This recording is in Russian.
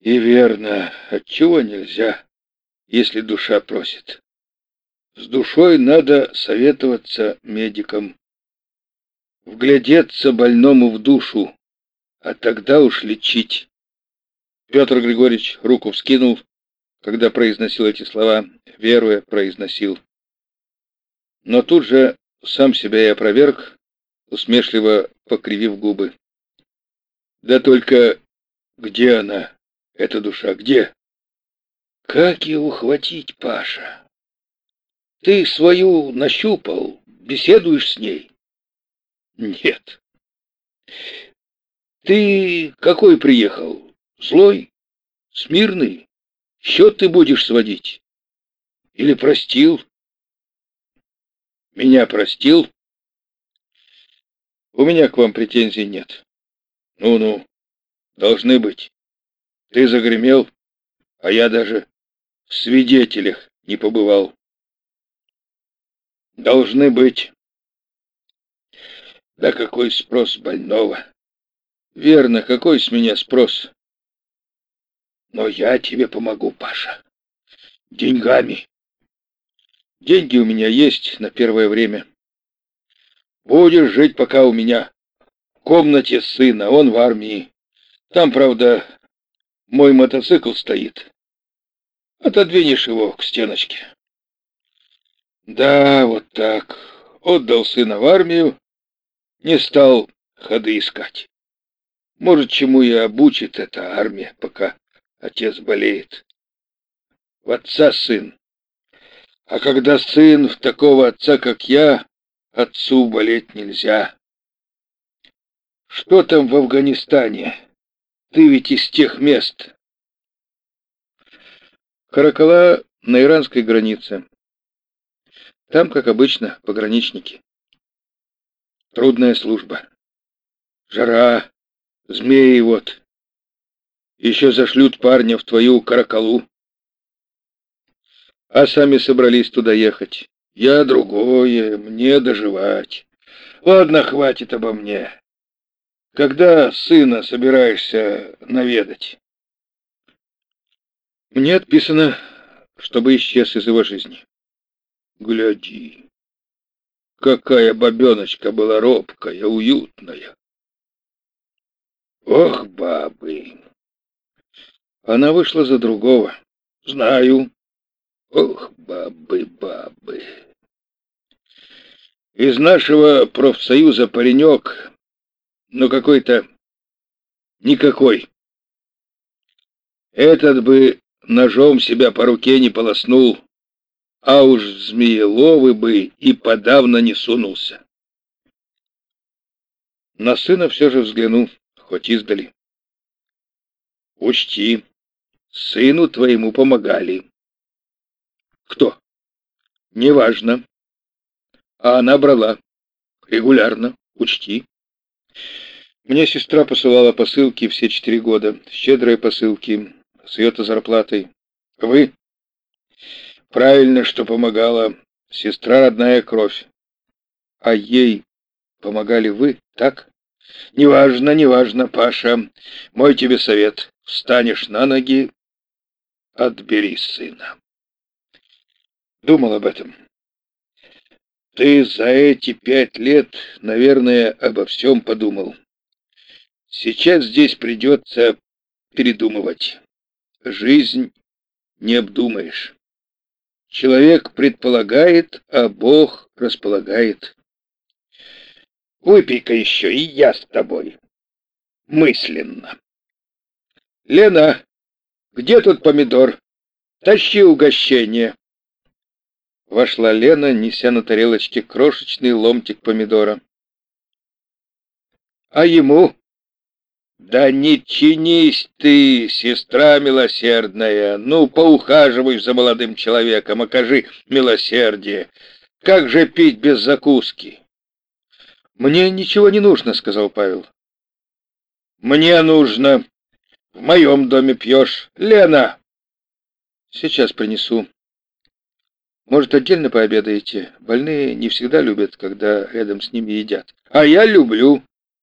И верно, отчего нельзя, если душа просит. С душой надо советоваться медикам. Вглядеться больному в душу, а тогда уж лечить. Петр Григорьевич руку вскинул, когда произносил эти слова, веруя, произносил. Но тут же сам себя и опроверг, усмешливо покривив губы. Да только где она, эта душа, где? Как его хватить, Паша? Ты свою нащупал, беседуешь с ней? Нет. Ты какой приехал? Злой? Смирный? Счет ты будешь сводить? Или простил? Меня простил? У меня к вам претензий нет. Ну-ну, должны быть. Ты загремел, а я даже в свидетелях не побывал. Должны быть. Да какой спрос больного? Верно, какой с меня спрос? Но я тебе помогу, Паша. Деньгами. Деньги у меня есть на первое время. Будешь жить пока у меня. В комнате сына, он в армии. Там, правда, мой мотоцикл стоит. Отодвинешь его к стеночке. Да, вот так. Отдал сына в армию, не стал ходы искать. Может, чему и обучит эта армия, пока отец болеет. В отца сын. А когда сын в такого отца, как я, отцу болеть нельзя. Что там в Афганистане? Ты ведь из тех мест. Каракала на иранской границе. Там, как обычно, пограничники. Трудная служба. Жара, Змеи вот. Еще зашлют парня в твою каракалу. А сами собрались туда ехать. Я другое, мне доживать. Ладно, хватит обо мне. Когда сына собираешься наведать? Мне отписано, чтобы исчез из его жизни. Гляди, какая бабеночка была робкая, уютная. Ох, бабы! Она вышла за другого. Знаю. Ох, бабы, бабы. Из нашего профсоюза паренек, но какой-то никакой. Этот бы ножом себя по руке не полоснул, а уж змееловый бы и подавно не сунулся. На сына все же взглянув, хоть издали. Учти, сыну твоему помогали. Кто? Неважно. А она брала. Регулярно. Учти. Мне сестра посылала посылки все четыре года. Щедрые посылки. С ее-то зарплатой. Вы? Правильно, что помогала. Сестра родная кровь. А ей помогали вы, так? Неважно, неважно, Паша. Мой тебе совет. Встанешь на ноги, отбери сына. Думал об этом. Ты за эти пять лет, наверное, обо всем подумал. Сейчас здесь придется передумывать. Жизнь не обдумаешь. Человек предполагает, а Бог располагает. Выпей-ка еще, и я с тобой. Мысленно. Лена, где тут помидор? Тащи угощение. Вошла Лена, неся на тарелочке крошечный ломтик помидора. А ему? Да не чинись ты, сестра милосердная. Ну, поухаживай за молодым человеком, окажи милосердие. Как же пить без закуски? «Мне ничего не нужно», — сказал Павел. «Мне нужно. В моем доме пьешь. Лена!» «Сейчас принесу. Может, отдельно пообедаете? Больные не всегда любят, когда рядом с ними едят. А я люблю.